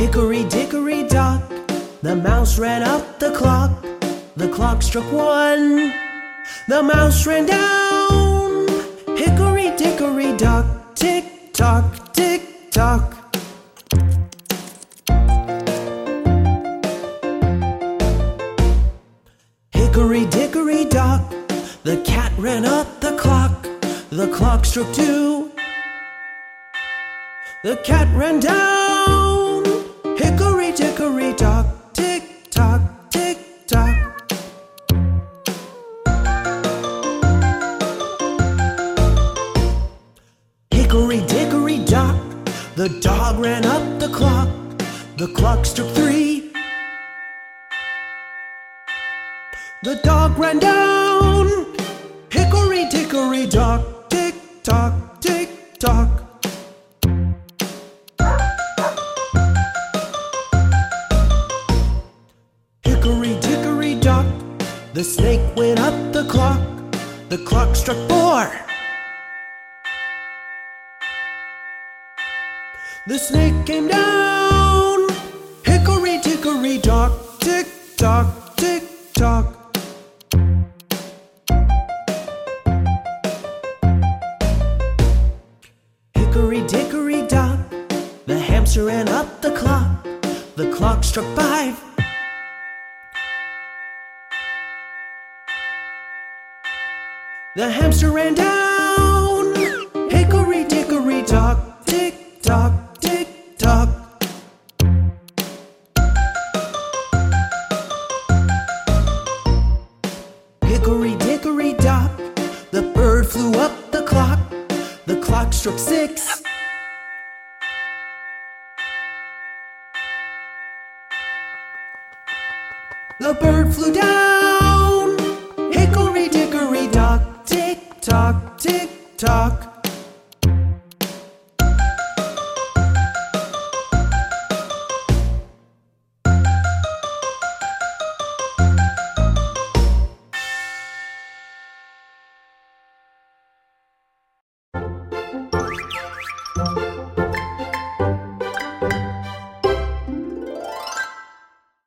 Hickory dickory dock, the mouse ran up the clock. The clock struck one, the mouse ran down. Hickory dickory dock, tick tock, tick tock. Hickory dickory dock, the cat ran up the clock. The clock struck two. The cat ran down. The dog ran up the clock. The clock struck three. The dog ran down. Hickory dickory dock, tick tock, tick tock. Hickory dickory dock, the snake went up the clock. The clock struck four. The snake came down. Hickory dickory dock, tick tock, tick tock. Hickory dickory dock, the hamster ran up the clock. The clock struck five. The hamster ran down. Struck six. The bird flew down. Hickory dickory dock, tick tock, tick tock.